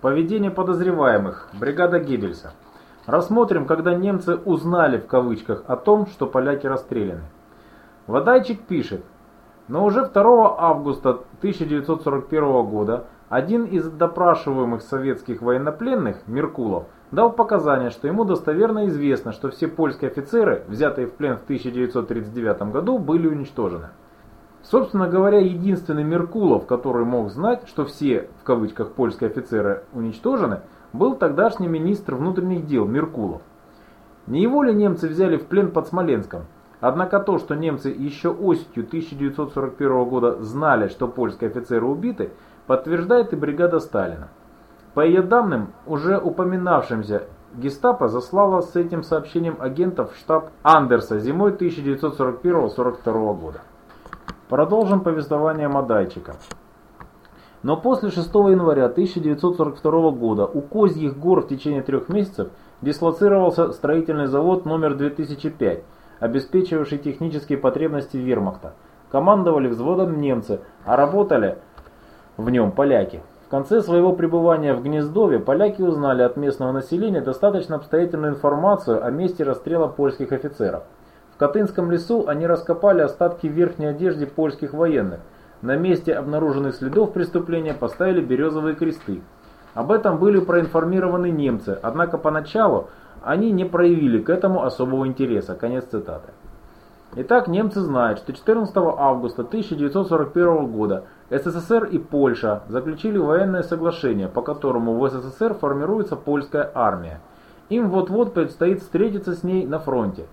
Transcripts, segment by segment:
Поведение подозреваемых. Бригада Геббельса. Рассмотрим, когда немцы узнали в кавычках о том, что поляки расстреляны. Водайчик пишет, но уже 2 августа 1941 года один из допрашиваемых советских военнопленных, Меркулов, дал показания, что ему достоверно известно, что все польские офицеры, взятые в плен в 1939 году, были уничтожены. Собственно говоря, единственный Меркулов, который мог знать, что все, в кавычках, польские офицеры уничтожены, был тогдашний министр внутренних дел Меркулов. Не его ли немцы взяли в плен под Смоленском? Однако то, что немцы еще осенью 1941 года знали, что польские офицеры убиты, подтверждает и бригада Сталина. По ее данным, уже упоминавшимся, гестапо заслало с этим сообщением агентов в штаб Андерса зимой 1941-1942 года. Продолжим повествование Мадайчика. Но после 6 января 1942 года у Козьих гор в течение трех месяцев дислоцировался строительный завод номер 2005, обеспечивавший технические потребности вермахта. Командовали взводом немцы, а работали в нем поляки. В конце своего пребывания в Гнездове поляки узнали от местного населения достаточно обстоятельную информацию о месте расстрела польских офицеров. Катынском лесу они раскопали остатки верхней одежды польских военных. На месте обнаруженных следов преступления поставили березовые кресты. Об этом были проинформированы немцы, однако поначалу они не проявили к этому особого интереса. Конец цитаты. Итак, немцы знают, что 14 августа 1941 года СССР и Польша заключили военное соглашение, по которому в СССР формируется польская армия. Им вот-вот предстоит встретиться с ней на фронте.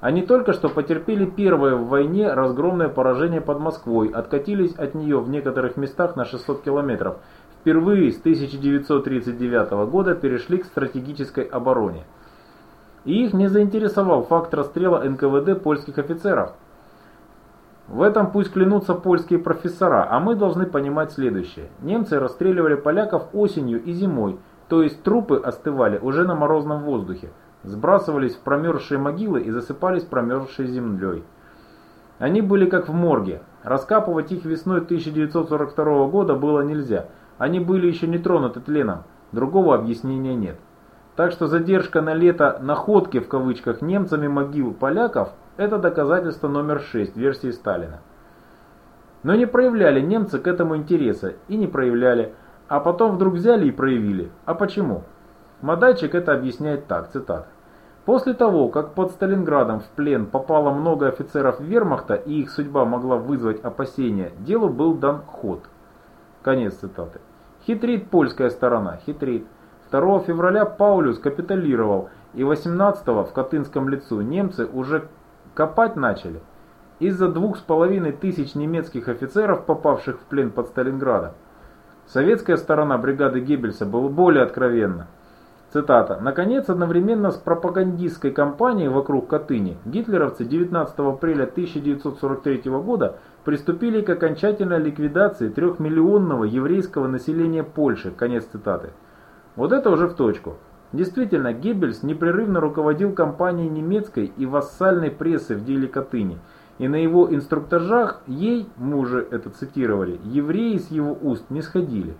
Они только что потерпели первое в войне разгромное поражение под Москвой, откатились от нее в некоторых местах на 600 километров. Впервые с 1939 года перешли к стратегической обороне. И их не заинтересовал факт расстрела НКВД польских офицеров. В этом пусть клянутся польские профессора, а мы должны понимать следующее. Немцы расстреливали поляков осенью и зимой, то есть трупы остывали уже на морозном воздухе сбрасывались в промерзшие могилы и засыпались промерзшей землей. Они были как в морге. Раскапывать их весной 1942 года было нельзя. Они были еще не тронуты тленом. Другого объяснения нет. Так что задержка на лето «находки» в кавычках немцами могил поляков – это доказательство номер 6 версии Сталина. Но не проявляли немцы к этому интереса и не проявляли, а потом вдруг взяли и проявили. А почему? Мадайчик это объясняет так, цитата. После того, как под Сталинградом в плен попало много офицеров вермахта и их судьба могла вызвать опасения, делу был дан ход. Конец цитаты. Хитрит польская сторона, хитрит. 2 февраля Паулюс капитулировал, и 18 в Катынском лицу немцы уже копать начали. Из-за двух с половиной тысяч немецких офицеров, попавших в плен под Сталинградом. Советская сторона бригады Геббельса была более откровенна. Цитата. «Наконец, одновременно с пропагандистской кампанией вокруг Катыни, гитлеровцы 19 апреля 1943 года приступили к окончательной ликвидации трехмиллионного еврейского населения Польши». Конец цитаты. Вот это уже в точку. Действительно, Геббельс непрерывно руководил кампанией немецкой и вассальной прессы в деле Катыни, и на его инструктажах ей, мы уже это цитировали, евреи с его уст не сходили.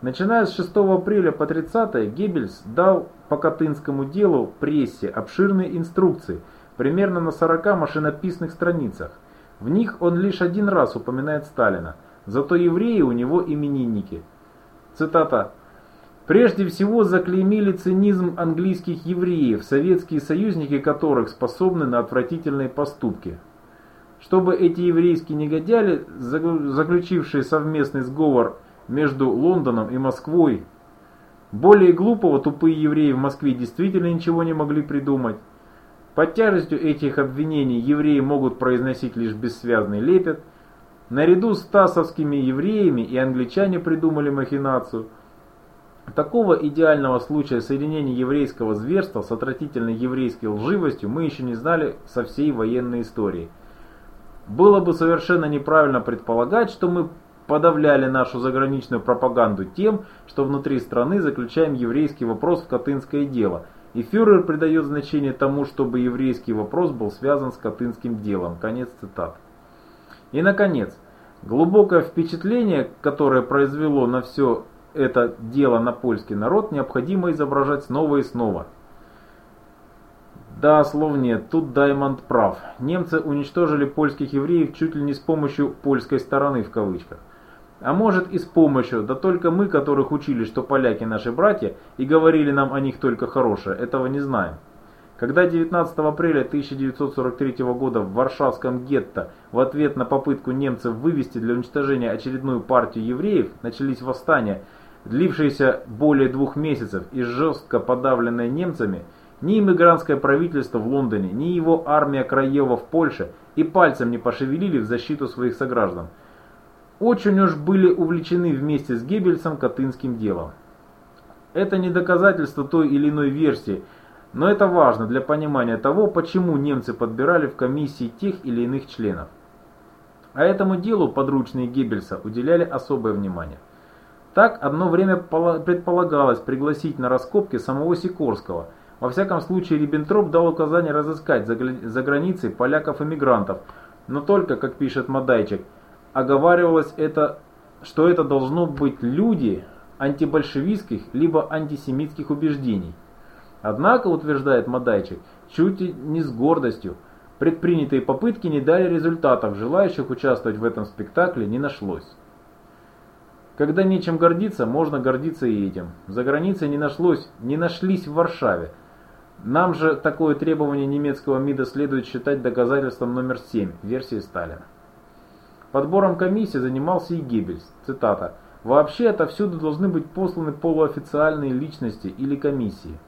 Начиная с 6 апреля по 30 Геббельс дал по Катынскому делу прессе обширные инструкции, примерно на 40 машинописных страницах. В них он лишь один раз упоминает Сталина, зато евреи у него именинники. Цитата. Прежде всего заклеймили цинизм английских евреев, советские союзники которых способны на отвратительные поступки. Чтобы эти еврейские негодяи, заключившие совместный сговор между Лондоном и Москвой. Более глупого тупые евреи в Москве действительно ничего не могли придумать. Под тяжестью этих обвинений евреи могут произносить лишь бессвязный лепет. Наряду с тасовскими евреями и англичане придумали махинацию. Такого идеального случая соединения еврейского зверства с отвратительной еврейской лживостью мы еще не знали со всей военной истории. Было бы совершенно неправильно предполагать, что мы подавляли нашу заграничную пропаганду тем, что внутри страны заключаем еврейский вопрос в Катынское дело, и фюрер придает значение тому, чтобы еврейский вопрос был связан с Катынским делом. Конец цитат. И наконец, глубокое впечатление, которое произвело на все это дело на польский народ, необходимо изображать снова и снова. Да, слов нет, тут Даймонд прав. Немцы уничтожили польских евреев чуть ли не с помощью «польской стороны» в кавычках. А может и с помощью, да только мы, которых учили, что поляки наши братья, и говорили нам о них только хорошее, этого не знаем. Когда 19 апреля 1943 года в Варшавском гетто в ответ на попытку немцев вывести для уничтожения очередную партию евреев начались восстания, длившиеся более двух месяцев и жестко подавленные немцами, ни иммигрантское правительство в Лондоне, ни его армия Краева в Польше и пальцем не пошевелили в защиту своих сограждан. Очень уж были увлечены вместе с Геббельсом Катынским делом. Это не доказательство той или иной версии – но это важно для понимания того, почему немцы подбирали в комиссии тех или иных членов. А этому делу подручные Геббельса уделяли особое внимание. Так одно время предполагалось пригласить на раскопки самого Сикорского. Во всяком случае Риббентроп дал указание разыскать за границей поляков-эмигрантов, но только, как пишет Мадайчик, оговаривалось это, что это должно быть люди антибольшевистских либо антисемитских убеждений. Однако, утверждает Мадайчик, чуть не с гордостью, предпринятые попытки не дали результатов, желающих участвовать в этом спектакле не нашлось. Когда нечем гордиться, можно гордиться и этим. За границей не нашлось, не нашлись в Варшаве. Нам же такое требование немецкого МИДа следует считать доказательством номер 7 версии Сталина. Подбором комиссии занимался и Геббельс. Цитата. «Вообще отовсюду должны быть посланы полуофициальные личности или комиссии.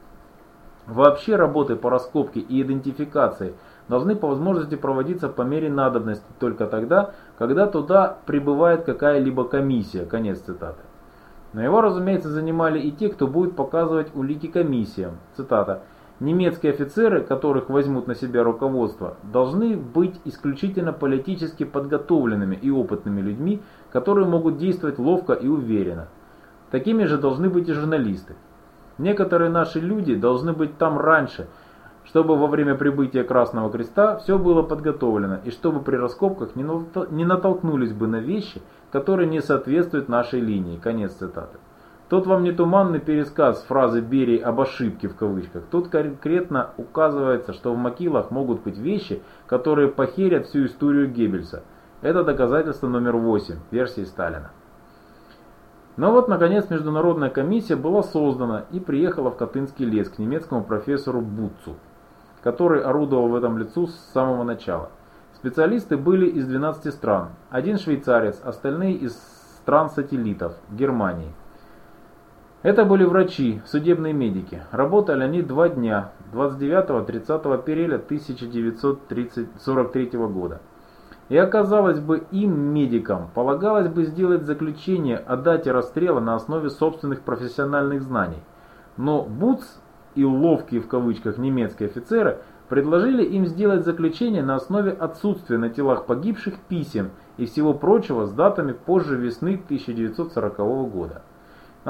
Вообще работы по раскопке и идентификации должны по возможности проводиться по мере надобности только тогда, когда туда прибывает какая-либо комиссия. Конец цитаты. Но его, разумеется, занимали и те, кто будет показывать улики комиссиям. Цитата. Немецкие офицеры, которых возьмут на себя руководство, должны быть исключительно политически подготовленными и опытными людьми, которые могут действовать ловко и уверенно. Такими же должны быть и журналисты. Некоторые наши люди должны быть там раньше, чтобы во время прибытия Красного Креста все было подготовлено и чтобы при раскопках не натолкнулись бы на вещи, которые не соответствуют нашей линии. Конец цитаты. Тот вам не туманный пересказ фразы Берии об ошибке в кавычках. Тут конкретно указывается, что в Макилах могут быть вещи, которые похерят всю историю Геббельса. Это доказательство номер 8 версии Сталина. Но вот, наконец, международная комиссия была создана и приехала в Катынский лес к немецкому профессору Бутцу, который орудовал в этом лицу с самого начала. Специалисты были из 12 стран, один швейцарец, остальные из стран-сателлитов Германии. Это были врачи, судебные медики. Работали они два дня, 29-30 апреля 1943 года. И оказалось бы им, медикам, полагалось бы сделать заключение о дате расстрела на основе собственных профессиональных знаний. Но Буц и ловкие в кавычках немецкие офицеры предложили им сделать заключение на основе отсутствия на телах погибших писем и всего прочего с датами позже весны 1940 года.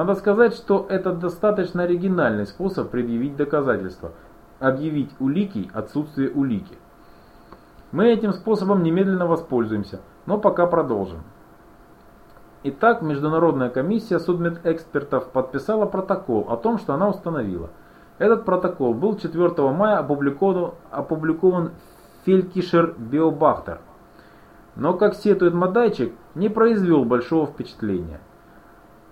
Надо сказать, что это достаточно оригинальный способ предъявить доказательства, объявить улики отсутствие улики. Мы этим способом немедленно воспользуемся, но пока продолжим. Итак, Международная комиссия судмедэкспертов подписала протокол о том, что она установила. Этот протокол был 4 мая опубликован, опубликован Фелькишер Биобахтер. Но, как сетует Мадайчик, не произвел большого впечатления.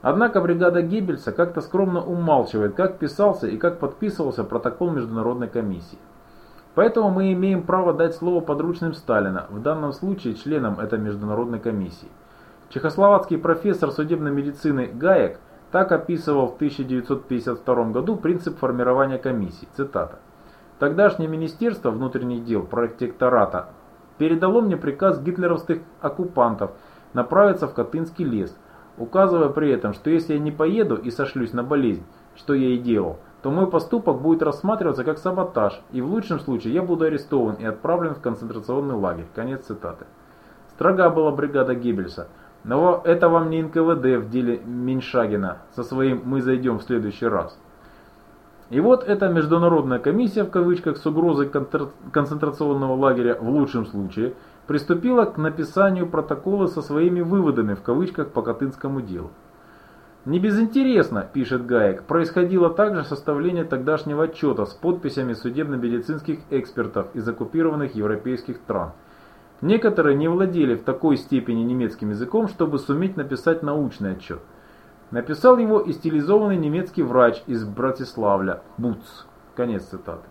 Однако бригада Геббельса как-то скромно умалчивает, как писался и как подписывался протокол Международной комиссии. Поэтому мы имеем право дать слово подручным Сталина, в данном случае членам этой международной комиссии. Чехословацкий профессор судебной медицины Гаек так описывал в 1952 году принцип формирования комиссии. Цитата. Тогдашнее Министерство внутренних дел протектората передало мне приказ гитлеровских оккупантов направиться в Катынский лес, указывая при этом, что если я не поеду и сошлюсь на болезнь, что я и делал, то мой поступок будет рассматриваться как саботаж, и в лучшем случае я буду арестован и отправлен в концентрационный лагерь. Конец цитаты. Строга была бригада Геббельса. Но это вам не НКВД в деле Меньшагина со своим «мы зайдем в следующий раз». И вот эта международная комиссия, в кавычках, с угрозой концентрационного лагеря в лучшем случае, приступила к написанию протокола со своими выводами, в кавычках, по Катынскому делу. Не безинтересно, пишет Гаек, происходило также составление тогдашнего отчета с подписями судебно-медицинских экспертов из оккупированных европейских стран. Некоторые не владели в такой степени немецким языком, чтобы суметь написать научный отчет. Написал его и стилизованный немецкий врач из Братиславля, Буц. Конец цитаты.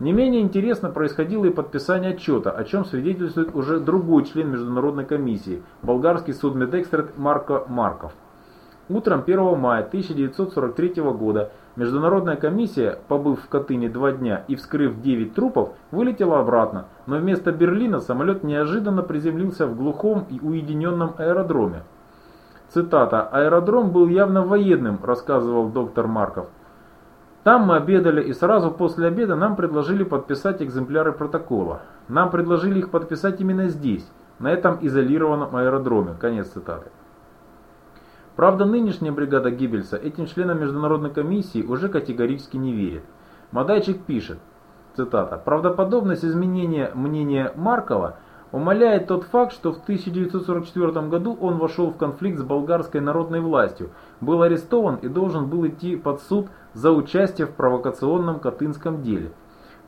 Не менее интересно происходило и подписание отчета, о чем свидетельствует уже другой член Международной комиссии, болгарский судмедэксперт Марко Марков. Утром 1 мая 1943 года Международная комиссия, побыв в Катыни два дня и вскрыв 9 трупов, вылетела обратно, но вместо Берлина самолет неожиданно приземлился в глухом и уединенном аэродроме. Цитата «Аэродром был явно военным», рассказывал доктор Марков. Там мы обедали и сразу после обеда нам предложили подписать экземпляры протокола. Нам предложили их подписать именно здесь, на этом изолированном аэродроме. Конец цитаты. Правда, нынешняя бригада Гиббельса этим членам Международной комиссии уже категорически не верит. Мадайчик пишет, цитата, «Правдоподобность изменения мнения Маркова умаляет тот факт, что в 1944 году он вошел в конфликт с болгарской народной властью, был арестован и должен был идти под суд за участие в провокационном Катынском деле.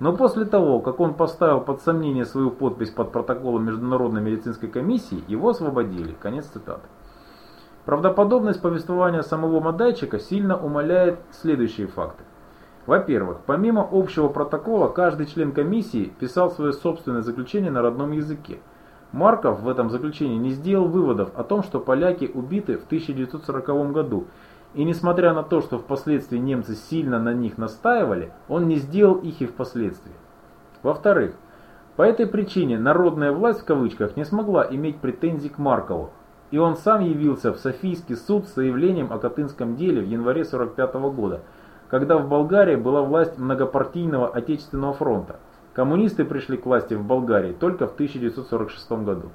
Но после того, как он поставил под сомнение свою подпись под протоколом Международной медицинской комиссии, его освободили». Конец цитаты. Правдоподобность повествования самого Мадайчика сильно умаляет следующие факты. Во-первых, помимо общего протокола, каждый член комиссии писал свое собственное заключение на родном языке. Марков в этом заключении не сделал выводов о том, что поляки убиты в 1940 году, и несмотря на то, что впоследствии немцы сильно на них настаивали, он не сделал их и впоследствии. Во-вторых, по этой причине «народная власть» в кавычках не смогла иметь претензий к Маркову, и он сам явился в Софийский суд с заявлением о Катынском деле в январе 45 года, когда в Болгарии была власть многопартийного Отечественного фронта. Коммунисты пришли к власти в Болгарии только в 1946 году.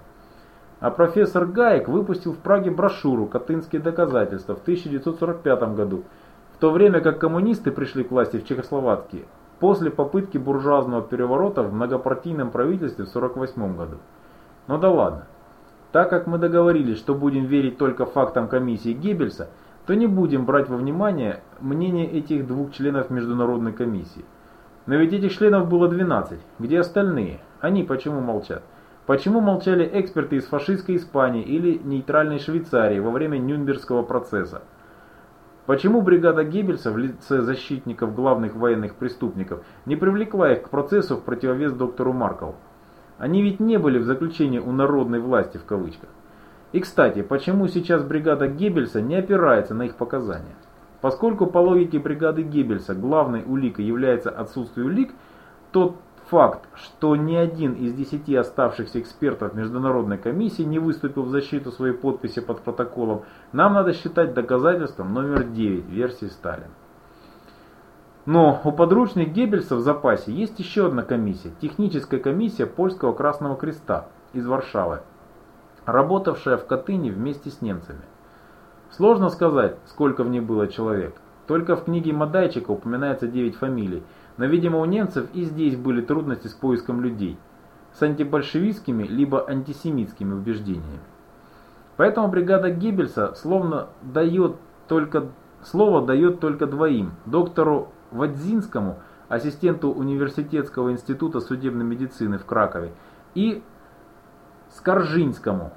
А профессор Гаек выпустил в Праге брошюру «Катынские доказательства» в 1945 году, в то время как коммунисты пришли к власти в Чехословакии после попытки буржуазного переворота в многопартийном правительстве в 1948 году. Ну да ладно. Так как мы договорились, что будем верить только фактам комиссии Геббельса, то не будем брать во внимание мнение этих двух членов Международной комиссии. Но ведь этих членов было 12. Где остальные? Они почему молчат? Почему молчали эксперты из фашистской Испании или нейтральной Швейцарии во время Нюрнбергского процесса? Почему бригада Геббельса в лице защитников главных военных преступников не привлекла их к процессу в противовес доктору Маркову? Они ведь не были в заключении у народной власти в кавычках. И кстати, почему сейчас бригада Геббельса не опирается на их показания? Поскольку по логике бригады Геббельса главной уликой является отсутствие улик, тот факт, что ни один из десяти оставшихся экспертов Международной комиссии не выступил в защиту своей подписи под протоколом, нам надо считать доказательством номер 9 версии Сталина. Но у подручных Геббельса в запасе есть еще одна комиссия, техническая комиссия Польского Красного Креста из Варшавы, работавшая в Катыни вместе с немцами. Сложно сказать, сколько в ней было человек. Только в книге Мадайчика упоминается 9 фамилий, но, видимо, у немцев и здесь были трудности с поиском людей с антибольшевистскими либо антисемитскими убеждениями. Поэтому бригада Геббельса словно дает только, слово дает только двоим, доктору Вадзинскому, ассистенту Университетского института судебной медицины в Кракове, и Скоржинскому.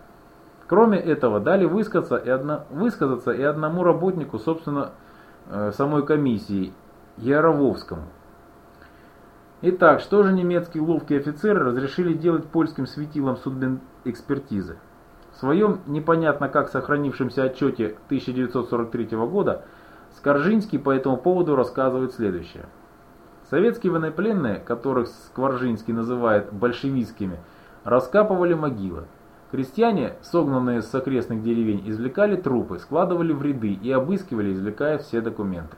Кроме этого, дали высказаться и, одно, высказаться и одному работнику, собственно, э, самой комиссии, Ярововскому. Итак, что же немецкие ловкие офицеры разрешили делать польским светилам судмедэкспертизы? В своем непонятно как сохранившемся отчете 1943 года Скоржинский по этому поводу рассказывает следующее. Советские военнопленные, которых Скворжинский называет большевистскими, раскапывали могилы. Крестьяне, согнанные с окрестных деревень, извлекали трупы, складывали в ряды и обыскивали, извлекая все документы.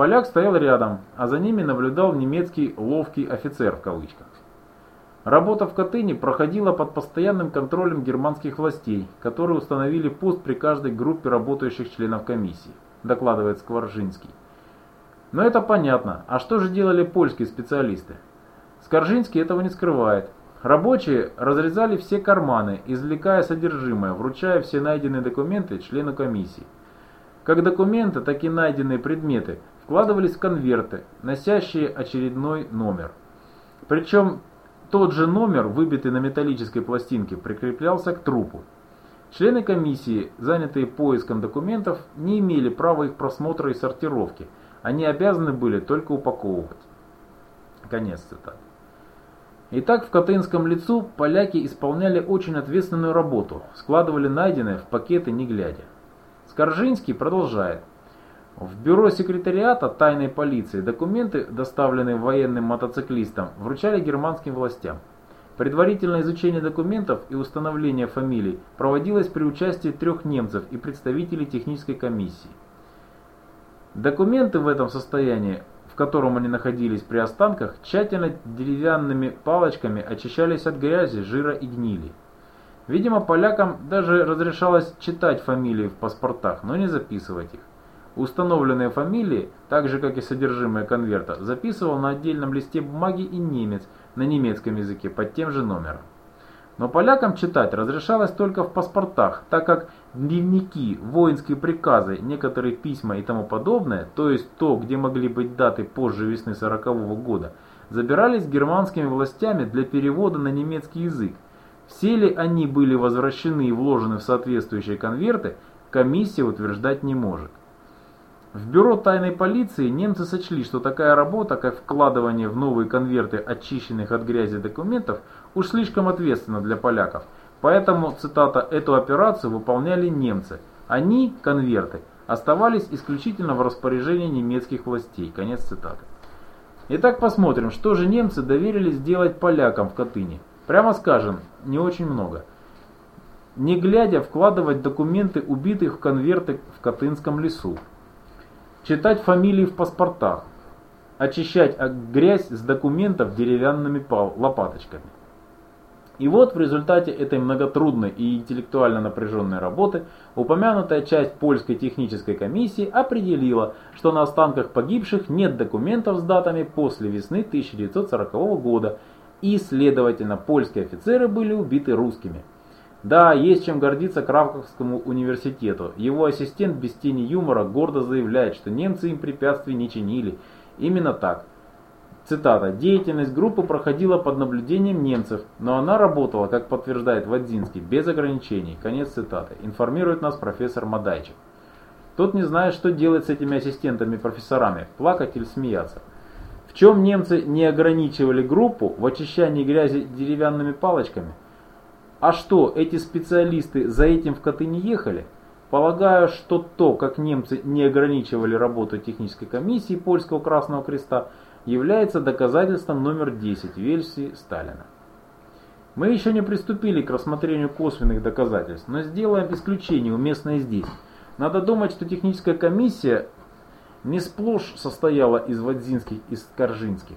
Поляк стоял рядом, а за ними наблюдал немецкий «ловкий офицер» в кавычках. Работа в Катыни проходила под постоянным контролем германских властей, которые установили пост при каждой группе работающих членов комиссии докладывает Скворжинский. Но это понятно. А что же делали польские специалисты? Скоржинский этого не скрывает. Рабочие разрезали все карманы, извлекая содержимое, вручая все найденные документы члену комиссии. Как документы, так и найденные предметы вкладывались в конверты, носящие очередной номер. Причем тот же номер, выбитый на металлической пластинке, прикреплялся к трупу. Члены комиссии, занятые поиском документов, не имели права их просмотра и сортировки. Они обязаны были только упаковывать. Конец цитаты. Итак, в Катынском лицу поляки исполняли очень ответственную работу, складывали найденное в пакеты не глядя. Скоржинский продолжает. В бюро секретариата тайной полиции документы, доставленные военным мотоциклистам, вручали германским властям. Предварительное изучение документов и установление фамилий проводилось при участии трех немцев и представителей технической комиссии. Документы в этом состоянии в котором они находились при останках, тщательно деревянными палочками очищались от грязи, жира и гнили. Видимо, полякам даже разрешалось читать фамилии в паспортах, но не записывать их. Установленные фамилии, так же как и содержимое конверта, записывал на отдельном листе бумаги и немец на немецком языке под тем же номером. Но полякам читать разрешалось только в паспортах, так как дневники, воинские приказы, некоторые письма и тому подобное, то есть то, где могли быть даты позже весны 40 -го года, забирались германскими властями для перевода на немецкий язык. Все ли они были возвращены и вложены в соответствующие конверты, комиссия утверждать не может. В бюро тайной полиции немцы сочли, что такая работа, как вкладывание в новые конверты очищенных от грязи документов, уж слишком ответственна для поляков. Поэтому, цитата, эту операцию выполняли немцы. Они, конверты, оставались исключительно в распоряжении немецких властей. Конец цитаты. Итак, посмотрим, что же немцы доверили сделать полякам в Катыни. Прямо скажем, не очень много. Не глядя, вкладывать документы убитых в конверты в Катынском лесу читать фамилии в паспортах, очищать грязь с документов деревянными лопаточками. И вот в результате этой многотрудной и интеллектуально напряженной работы упомянутая часть польской технической комиссии определила, что на останках погибших нет документов с датами после весны 1940 года и, следовательно, польские офицеры были убиты русскими. Да, есть чем гордиться Краковскому университету. Его ассистент без тени юмора гордо заявляет, что немцы им препятствий не чинили. Именно так. Цитата. «Деятельность группы проходила под наблюдением немцев, но она работала, как подтверждает Вадзинский, без ограничений». Конец цитаты. Информирует нас профессор Мадайчик. Тот не знает, что делать с этими ассистентами-профессорами, плакать или смеяться. В чем немцы не ограничивали группу в очищании грязи деревянными палочками – а что, эти специалисты за этим в коты не ехали? Полагаю, что то, как немцы не ограничивали работу технической комиссии Польского Красного Креста, является доказательством номер 10 версии Сталина. Мы еще не приступили к рассмотрению косвенных доказательств, но сделаем исключение, уместное здесь. Надо думать, что техническая комиссия не сплошь состояла из Вадзинских и Скоржинских.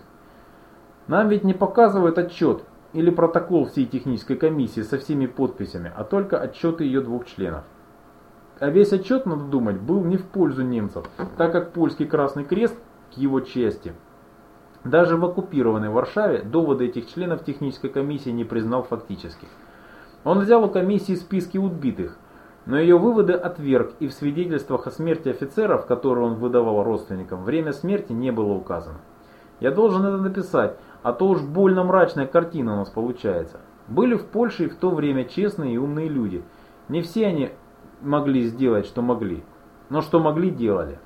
Нам ведь не показывают отчет, или протокол всей технической комиссии со всеми подписями, а только отчеты ее двух членов. А весь отчет, надо думать, был не в пользу немцев, так как польский Красный Крест к его чести. Даже в оккупированной Варшаве доводы этих членов технической комиссии не признал фактических. Он взял у комиссии списки убитых, но ее выводы отверг, и в свидетельствах о смерти офицеров, которые он выдавал родственникам, время смерти не было указано. Я должен это написать, а то уж больно мрачная картина у нас получается. Были в Польше и в то время честные и умные люди. Не все они могли сделать, что могли, но что могли, делали.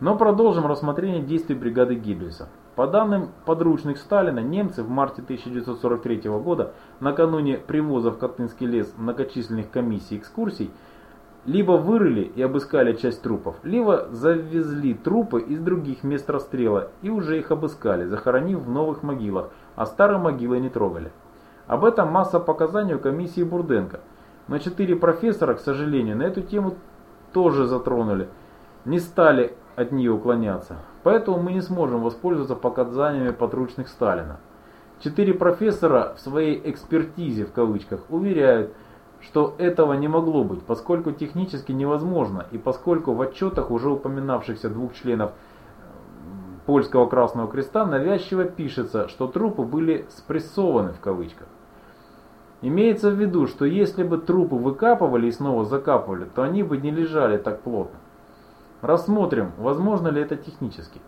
Но продолжим рассмотрение действий бригады Гиббельса. По данным подручных Сталина, немцы в марте 1943 года, накануне привоза в Катынский лес многочисленных комиссий и экскурсий, либо вырыли и обыскали часть трупов, либо завезли трупы из других мест расстрела и уже их обыскали, захоронив в новых могилах, а старые могилы не трогали. Об этом масса показаний у комиссии Бурденко. Но четыре профессора, к сожалению, на эту тему тоже затронули, не стали от нее уклоняться. Поэтому мы не сможем воспользоваться показаниями подручных Сталина. Четыре профессора в своей экспертизе в кавычках уверяют, что этого не могло быть, поскольку технически невозможно и поскольку в отчетах уже упоминавшихся двух членов Польского Красного Креста навязчиво пишется, что трупы были спрессованы в кавычках. Имеется в виду, что если бы трупы выкапывали и снова закапывали, то они бы не лежали так плотно. Рассмотрим, возможно ли это технически.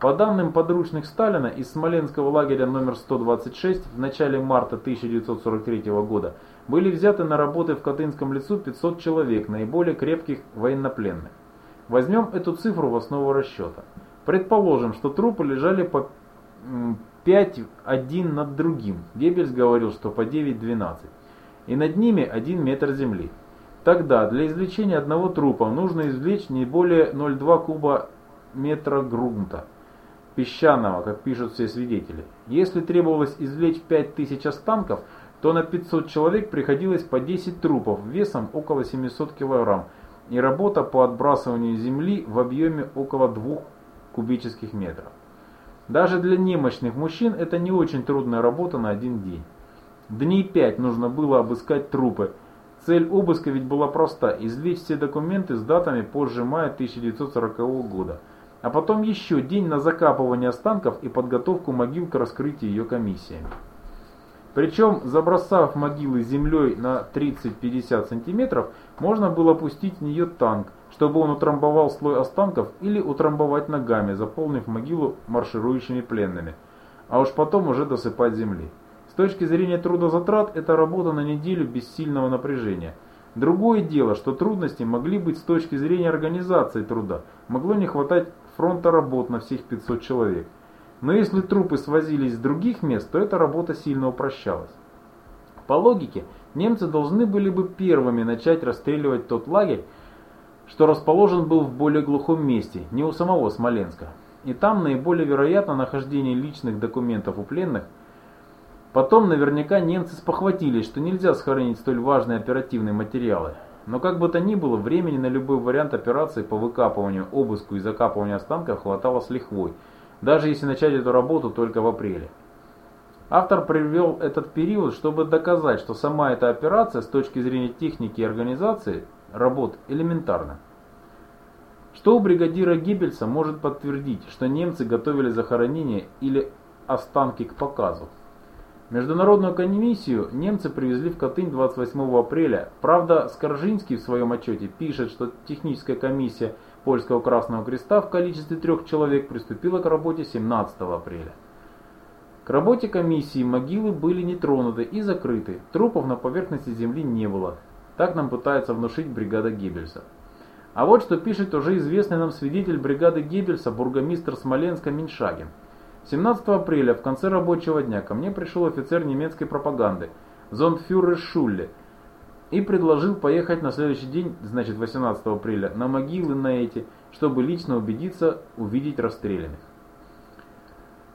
По данным подручных Сталина, из Смоленского лагеря номер 126 в начале марта 1943 года были взяты на работы в Катынском лесу 500 человек, наиболее крепких военнопленных. Возьмем эту цифру в основу расчета. Предположим, что трупы лежали по 5 один над другим. Геббельс говорил, что по 9-12. И над ними 1 метр земли. Тогда для извлечения одного трупа нужно извлечь не более 0,2 куба метра грунта песчаного, как пишут все свидетели. Если требовалось извлечь 5000 останков, то на 500 человек приходилось по 10 трупов весом около 700 кг и работа по отбрасыванию земли в объеме около 2 кубических метров. Даже для немощных мужчин это не очень трудная работа на один день. Дней пять нужно было обыскать трупы. Цель обыска ведь была проста – извлечь все документы с датами позже мая 1940 года. А потом еще день на закапывание останков и подготовку могил к раскрытию ее комиссиями. Причем, забросав могилы землей на 30-50 сантиметров, можно было пустить в нее танк, чтобы он утрамбовал слой останков или утрамбовать ногами, заполнив могилу марширующими пленными, а уж потом уже досыпать земли. С точки зрения трудозатрат, это работа на неделю без сильного напряжения. Другое дело, что трудности могли быть с точки зрения организации труда, могло не хватать фронта работ на всех 500 человек. Но если трупы свозились с других мест, то эта работа сильно упрощалась. По логике, немцы должны были бы первыми начать расстреливать тот лагерь, что расположен был в более глухом месте, не у самого Смоленска. И там наиболее вероятно нахождение личных документов у пленных. Потом наверняка немцы спохватились, что нельзя сохранить столь важные оперативные материалы. Но как бы то ни было, времени на любой вариант операции по выкапыванию, обыску и закапыванию останков хватало с лихвой – даже если начать эту работу только в апреле. Автор привел этот период, чтобы доказать, что сама эта операция с точки зрения техники и организации работ элементарна. Что у бригадира Гиббельса может подтвердить, что немцы готовили захоронение или останки к показу? Международную комиссию немцы привезли в Катынь 28 апреля. Правда, Скоржинский в своем отчете пишет, что техническая комиссия – Польского Красного Креста в количестве трех человек приступила к работе 17 апреля. К работе комиссии могилы были не тронуты и закрыты, трупов на поверхности земли не было. Так нам пытается внушить бригада Геббельса. А вот что пишет уже известный нам свидетель бригады Геббельса, бургомистр Смоленска Миншагин. 17 апреля в конце рабочего дня ко мне пришел офицер немецкой пропаганды, зондфюрер Шулле, и предложил поехать на следующий день, значит 18 апреля, на могилы на эти, чтобы лично убедиться увидеть расстрелянных.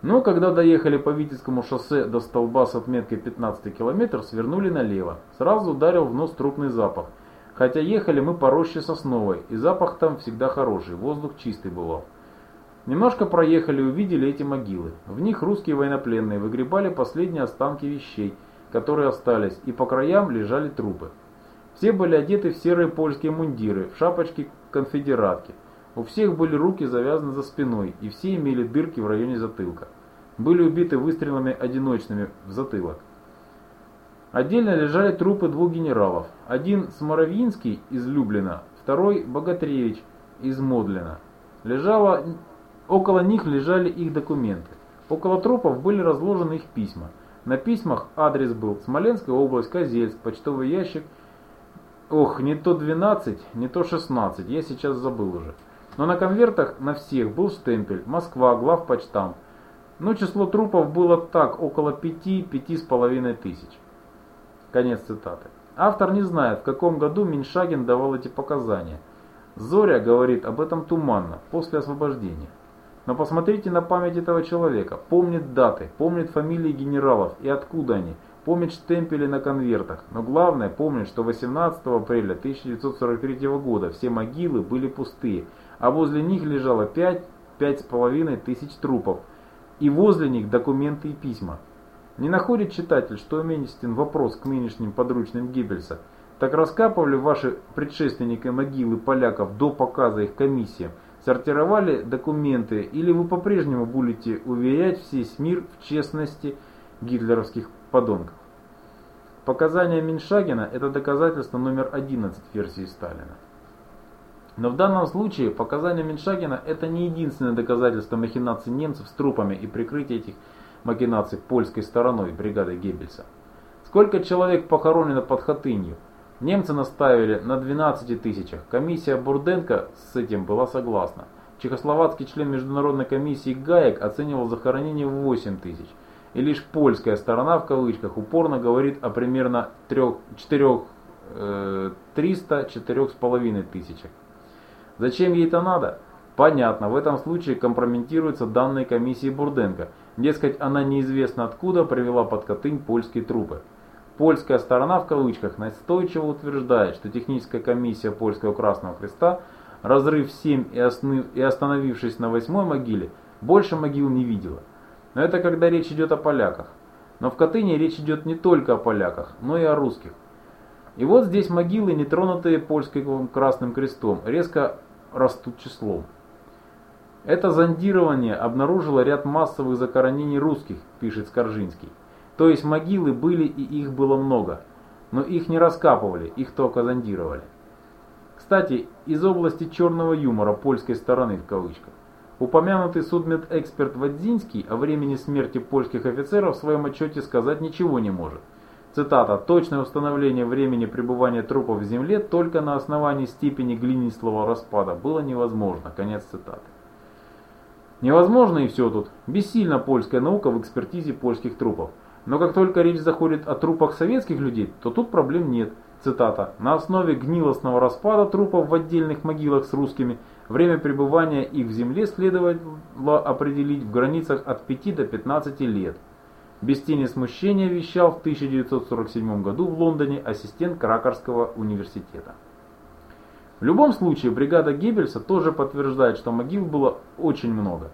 Но когда доехали по Витебскому шоссе до столба с отметкой 15 километр, свернули налево. Сразу ударил в нос трупный запах. Хотя ехали мы по роще сосновой, и запах там всегда хороший, воздух чистый бывал. Немножко проехали и увидели эти могилы. В них русские военнопленные выгребали последние останки вещей, которые остались, и по краям лежали трупы. Все были одеты в серые польские мундиры, в шапочки конфедератки. У всех были руки завязаны за спиной, и все имели дырки в районе затылка. Были убиты выстрелами одиночными в затылок. Отдельно лежали трупы двух генералов. Один Сморовинский из Люблина, второй Богатыревич из Модлина. Лежало, около них лежали их документы. Около трупов были разложены их письма. На письмах адрес был Смоленская область, Козельск, почтовый ящик – Ох, не то 12, не то 16, я сейчас забыл уже. Но на конвертах на всех был штемпель «Москва, главпочтамт». Но число трупов было так, около 5-5,5 тысяч. Конец цитаты. Автор не знает, в каком году Миншагин давал эти показания. Зоря говорит об этом туманно, после освобождения. Но посмотрите на память этого человека. Помнит даты, помнит фамилии генералов и откуда они, помнит штемпели на конвертах, но главное помнит, что 18 апреля 1943 года все могилы были пустые, а возле них лежало 5-5,5 тысяч трупов, и возле них документы и письма. Не находит читатель, что уместен вопрос к нынешним подручным Геббельса? Так раскапывали ваши предшественники могилы поляков до показа их комиссиям, сортировали документы, или вы по-прежнему будете уверять весь мир в честности гитлеровских подонков. Показания Миншагина – это доказательство номер 11 версии Сталина. Но в данном случае показания Миншагина – это не единственное доказательство махинаций немцев с трупами и прикрытия этих махинаций польской стороной бригады Геббельса. Сколько человек похоронено под Хатынью? Немцы наставили на 12 тысячах. Комиссия Бурденко с этим была согласна. Чехословацкий член международной комиссии Гаек оценивал захоронение в 8 тысяч. И лишь польская сторона в кавычках упорно говорит о примерно 3-4 300-4,5 э, тысячах. Зачем ей это надо? Понятно, в этом случае компрометируются данные комиссии Бурденко. Дескать, она неизвестно откуда привела под Катынь польские трупы. Польская сторона в кавычках настойчиво утверждает, что техническая комиссия Польского Красного Креста, разрыв 7 и остановившись на восьмой могиле, больше могил не видела. Но это когда речь идет о поляках. Но в Катыни речь идет не только о поляках, но и о русских. И вот здесь могилы, не тронутые польским Красным Крестом, резко растут числом. Это зондирование обнаружило ряд массовых захоронений русских, пишет Скоржинский. То есть могилы были и их было много, но их не раскапывали, их только зондировали. Кстати, из области черного юмора польской стороны в кавычках. Упомянутый судмедэксперт Вадзинский о времени смерти польских офицеров в своем отчете сказать ничего не может. Цитата. «Точное установление времени пребывания трупов в земле только на основании степени глинистого распада было невозможно». Конец цитаты. Невозможно и все тут. Бессильна польская наука в экспертизе польских трупов. Но как только речь заходит о трупах советских людей, то тут проблем нет. Цитата. «На основе гнилостного распада трупов в отдельных могилах с русскими время пребывания их в земле следовало определить в границах от 5 до 15 лет». Без тени смущения вещал в 1947 году в Лондоне ассистент Кракарского университета. В любом случае, бригада Геббельса тоже подтверждает, что могил было очень много.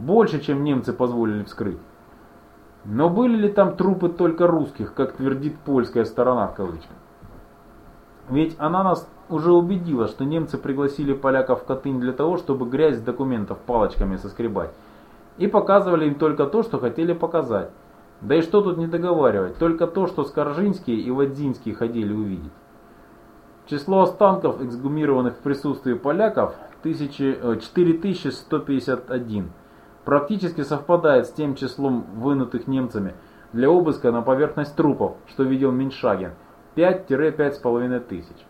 Больше, чем немцы позволили вскрыть. Но были ли там трупы только русских, как твердит польская сторона в кавычках? Ведь она нас уже убедила, что немцы пригласили поляков в Катынь для того, чтобы грязь с документов палочками соскребать. И показывали им только то, что хотели показать. Да и что тут не договаривать, только то, что Скоржинские и Вадзинский ходили увидеть. Число останков, эксгумированных в присутствии поляков, 4151 практически совпадает с тем числом вынутых немцами для обыска на поверхность трупов, что видел Миншагин, 5-5,5 тысяч.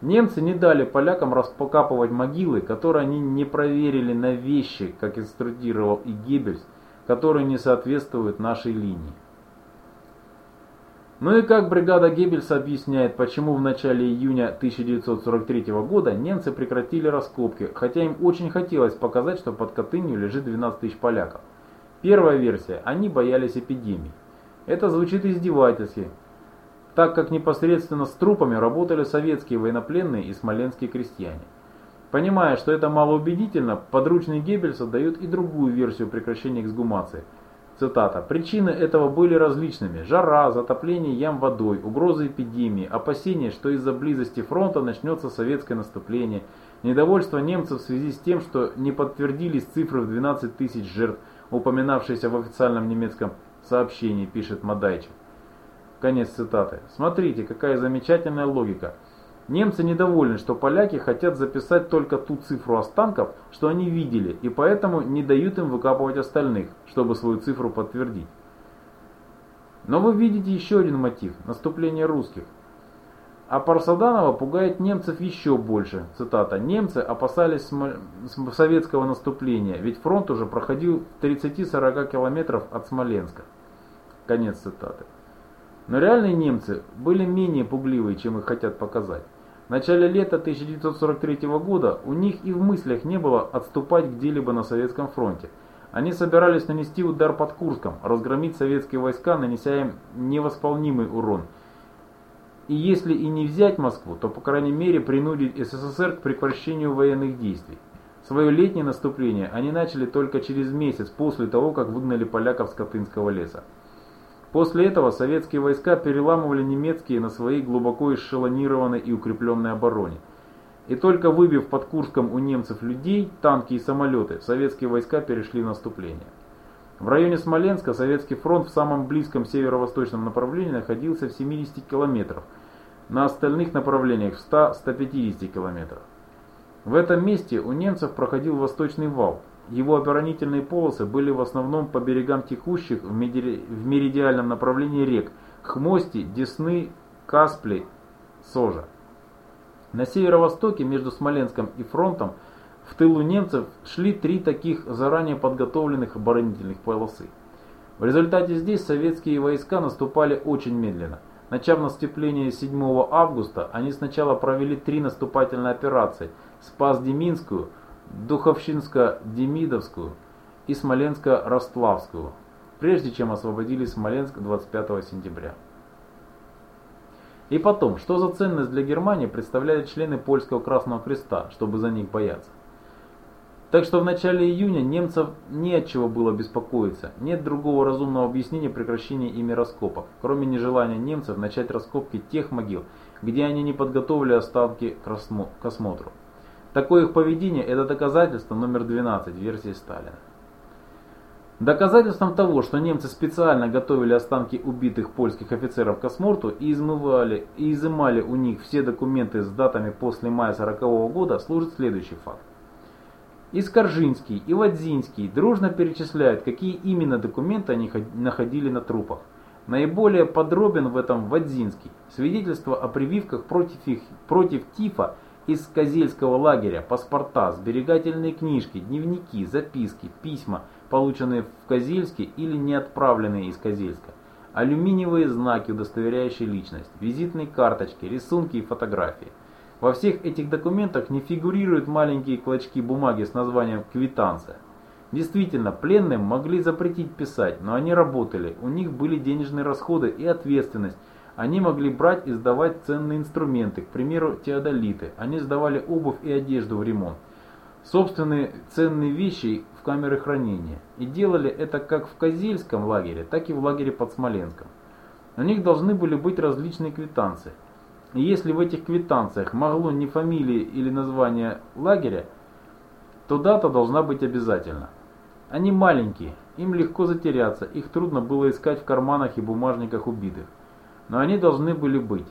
Немцы не дали полякам распокапывать могилы, которые они не проверили на вещи, как инструктировал и Геббельс, которые не соответствуют нашей линии. Ну и как бригада Геббельса объясняет, почему в начале июня 1943 года немцы прекратили раскопки, хотя им очень хотелось показать, что под Катынью лежит 12 тысяч поляков. Первая версия – они боялись эпидемии. Это звучит издевательски, так как непосредственно с трупами работали советские военнопленные и смоленские крестьяне. Понимая, что это малоубедительно, подручные Геббельса дают и другую версию прекращения эксгумации – Цитата. «Причины этого были различными. Жара, затопление ям водой, угроза эпидемии, опасения, что из-за близости фронта начнется советское наступление, недовольство немцев в связи с тем, что не подтвердились цифры в 12 тысяч жертв, упоминавшиеся в официальном немецком сообщении, пишет Мадайчик. Конец цитаты. Смотрите, какая замечательная логика. Немцы недовольны, что поляки хотят записать только ту цифру останков, что они видели, и поэтому не дают им выкапывать остальных, чтобы свою цифру подтвердить. Но вы видите еще один мотив – наступление русских. А Парсаданова пугает немцев еще больше. Цитата. «Немцы опасались советского наступления, ведь фронт уже проходил в 30-40 километров от Смоленска». Конец цитаты. Но реальные немцы были менее пугливые, чем их хотят показать. В начале лета 1943 года у них и в мыслях не было отступать где-либо на Советском фронте. Они собирались нанести удар под Курском, разгромить советские войска, нанеся им невосполнимый урон. И если и не взять Москву, то по крайней мере принудить СССР к прекращению военных действий. Свое летнее наступление они начали только через месяц после того, как выгнали поляков с Катынского леса. После этого советские войска переламывали немецкие на своей глубоко эшелонированной и укрепленной обороне. И только выбив под Курском у немцев людей, танки и самолеты, советские войска перешли в наступление. В районе Смоленска Советский фронт в самом близком северо-восточном направлении находился в 70 километрах, на остальных направлениях в 100-150 километрах. В этом месте у немцев проходил восточный вал. Его оборонительные полосы были в основном по берегам текущих в меридиальном направлении рек Хмости, Десны, Каспли, Сожа. На северо-востоке между Смоленском и фронтом в тылу немцев шли три таких заранее подготовленных оборонительных полосы. В результате здесь советские войска наступали очень медленно. Начав наступление 7 августа, они сначала провели три наступательные операции – Спас-Деминскую, Духовщинско-Демидовскую и Смоленско-Ростлавскую, прежде чем освободили Смоленск 25 сентября. И потом, что за ценность для Германии представляют члены Польского Красного Креста, чтобы за них бояться? Так что в начале июня немцев не от чего было беспокоиться. Нет другого разумного объяснения прекращения ими раскопок, кроме нежелания немцев начать раскопки тех могил, где они не подготовили останки к осмотру. Такое их поведение – это доказательство номер 12 версии Сталина. Доказательством того, что немцы специально готовили останки убитых польских офицеров к осмотру и, измывали, и изымали у них все документы с датами после мая 40 -го года, служит следующий факт. И Скоржинский, и Вадзинский дружно перечисляют, какие именно документы они находили на трупах. Наиболее подробен в этом Вадзинский. Свидетельство о прививках против, их, против тифа из Козельского лагеря, паспорта, сберегательные книжки, дневники, записки, письма, полученные в Козельске или не отправленные из Козельска, алюминиевые знаки, удостоверяющие личность, визитные карточки, рисунки и фотографии. Во всех этих документах не фигурируют маленькие клочки бумаги с названием «квитанция». Действительно, пленным могли запретить писать, но они работали, у них были денежные расходы и ответственность. Они могли брать и сдавать ценные инструменты, к примеру, теодолиты. Они сдавали обувь и одежду в ремонт. Собственные ценные вещи в камеры хранения. И делали это как в Козельском лагере, так и в лагере под Смоленском. У них должны были быть различные квитанции. И если в этих квитанциях могло не фамилии или название лагеря, то дата должна быть обязательно. Они маленькие, им легко затеряться, их трудно было искать в карманах и бумажниках убитых. Но они должны были быть.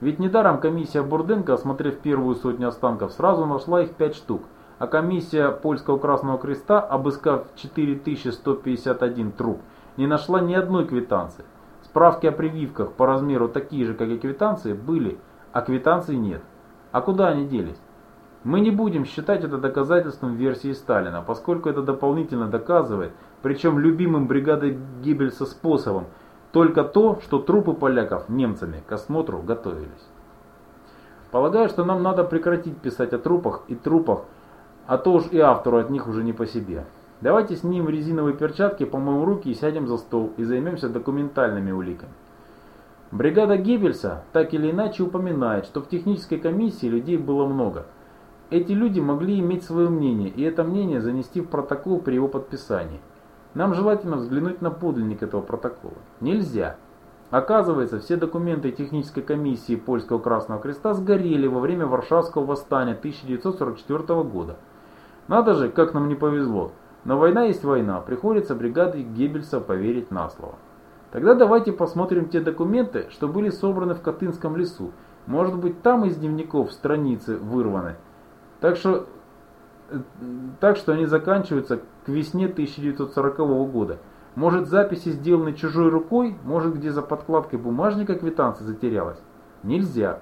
Ведь недаром комиссия Бурденко, осмотрев первую сотню останков, сразу нашла их пять штук, а комиссия Польского Красного Креста, обыскав 4151 труп, не нашла ни одной квитанции. Справки о прививках по размеру такие же, как и квитанции, были, а квитанций нет. А куда они делись? Мы не будем считать это доказательством версии Сталина, поскольку это дополнительно доказывает, причем любимым бригадой Гиббельса способом, только то, что трупы поляков немцами к осмотру готовились. Полагаю, что нам надо прекратить писать о трупах и трупах, а то уж и автору от них уже не по себе. Давайте снимем резиновые перчатки, помоем руки и сядем за стол и займемся документальными уликами. Бригада Геббельса так или иначе упоминает, что в технической комиссии людей было много. Эти люди могли иметь свое мнение, и это мнение занести в протокол при его подписании. Нам желательно взглянуть на подлинник этого протокола. Нельзя. Оказывается, все документы технической комиссии Польского Красного Креста сгорели во время Варшавского восстания 1944 года. Надо же, как нам не повезло. Но война есть война, приходится бригаде Геббельса поверить на слово. Тогда давайте посмотрим те документы, что были собраны в Катынском лесу. Может быть там из дневников страницы вырваны. Так что, э, так что они заканчиваются к весне 1940 года. Может записи сделаны чужой рукой, может где за подкладкой бумажника квитанция затерялась. Нельзя.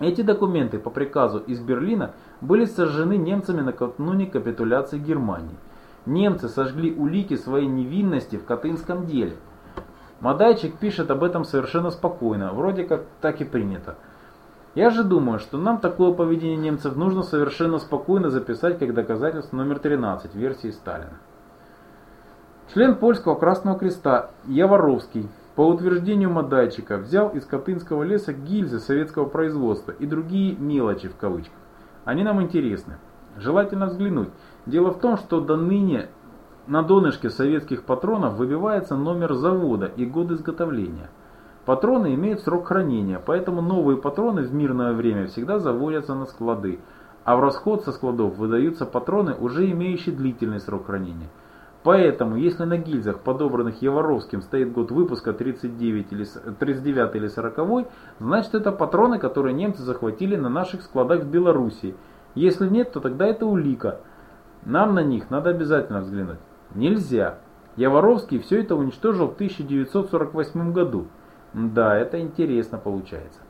Эти документы по приказу из Берлина были сожжены немцами накануне капитуляции Германии. Немцы сожгли улики своей невинности в Катынском деле. Мадайчик пишет об этом совершенно спокойно, вроде как так и принято. Я же думаю, что нам такое поведение немцев нужно совершенно спокойно записать как доказательство номер 13 версии Сталина. Член Польского Красного Креста Яворовский по утверждению Мадайчика взял из Катынского леса гильзы советского производства и другие мелочи в кавычках. Они нам интересны. Желательно взглянуть, Дело в том, что до ныне на донышке советских патронов выбивается номер завода и год изготовления. Патроны имеют срок хранения, поэтому новые патроны в мирное время всегда заводятся на склады, а в расход со складов выдаются патроны, уже имеющие длительный срок хранения. Поэтому, если на гильзах, подобранных Яворовским, стоит год выпуска 39 или, 39 или 40, значит это патроны, которые немцы захватили на наших складах в Белоруссии. Если нет, то тогда это улика. Нам на них надо обязательно взглянуть. Нельзя. Яворовский все это уничтожил в 1948 году. Да, это интересно получается.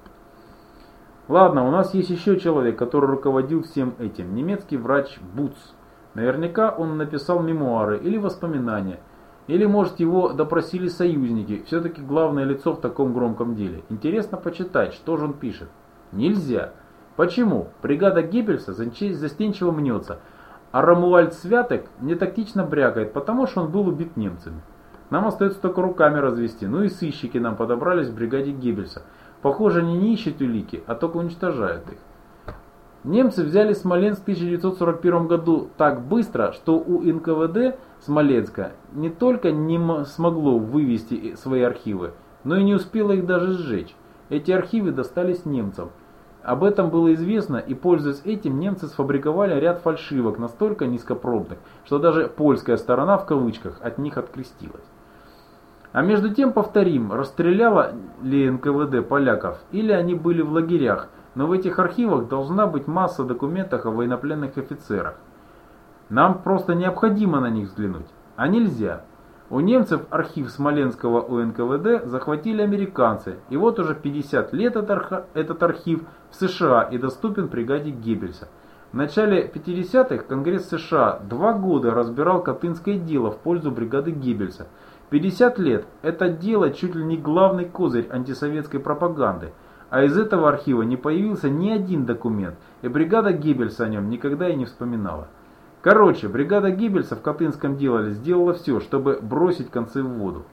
Ладно, у нас есть еще человек, который руководил всем этим. Немецкий врач Буц. Наверняка он написал мемуары или воспоминания. Или, может, его допросили союзники. Все-таки главное лицо в таком громком деле. Интересно почитать, что же он пишет. Нельзя. Почему? Бригада Геббельса застенчиво мнется, а Рамуальд Святок не тактично брякает, потому что он был убит немцами. Нам остается только руками развести. Ну и сыщики нам подобрались в бригаде Геббельса. Похоже, они не ищут улики, а только уничтожают их. Немцы взяли Смоленск в 1941 году так быстро, что у НКВД Смоленска не только не смогло вывести свои архивы, но и не успело их даже сжечь. Эти архивы достались немцам. Об этом было известно, и пользуясь этим, немцы сфабриковали ряд фальшивок настолько низкопробных, что даже польская сторона в кавычках от них открестилась. А между тем, повторим, расстреляла ли НКВД поляков, или они были в лагерях, но в этих архивах должна быть масса документов о военнопленных офицерах. Нам просто необходимо на них взглянуть. А нельзя. У немцев архив Смоленского УНКВД захватили американцы, и вот уже 50 лет этот архив в США и доступен бригаде Геббельса. В начале 50-х Конгресс США два года разбирал Катынское дело в пользу бригады Геббельса. 50 лет – это дело чуть ли не главный козырь антисоветской пропаганды – а из этого архива не появился ни один документ, и бригада Геббельса о нем никогда и не вспоминала. Короче, бригада Геббельса в Катынском деле сделала все, чтобы бросить концы в воду.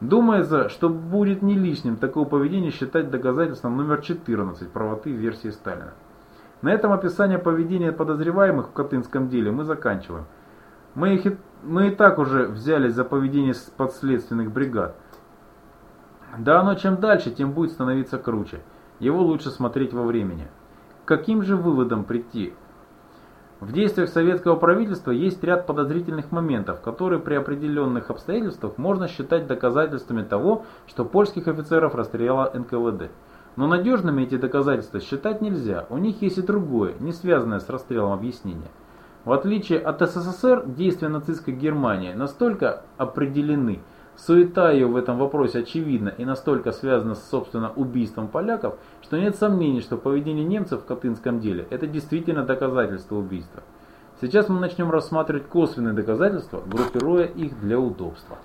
Думается, что будет не лишним такое поведение считать доказательством номер 14 правоты версии Сталина. На этом описание поведения подозреваемых в Катынском деле мы заканчиваем. Мы, их, мы и так уже взялись за поведение подследственных бригад. Да оно чем дальше, тем будет становиться круче. Его лучше смотреть во времени. К каким же выводам прийти? В действиях советского правительства есть ряд подозрительных моментов, которые при определенных обстоятельствах можно считать доказательствами того, что польских офицеров расстреляла НКВД. Но надежными эти доказательства считать нельзя, у них есть и другое, не связанное с расстрелом объяснение. В отличие от СССР, действия нацистской Германии настолько определены – Суета ее в этом вопросе очевидна и настолько связана с, собственно, убийством поляков, что нет сомнений, что поведение немцев в Катынском деле – это действительно доказательство убийства. Сейчас мы начнем рассматривать косвенные доказательства, группируя их для удобства.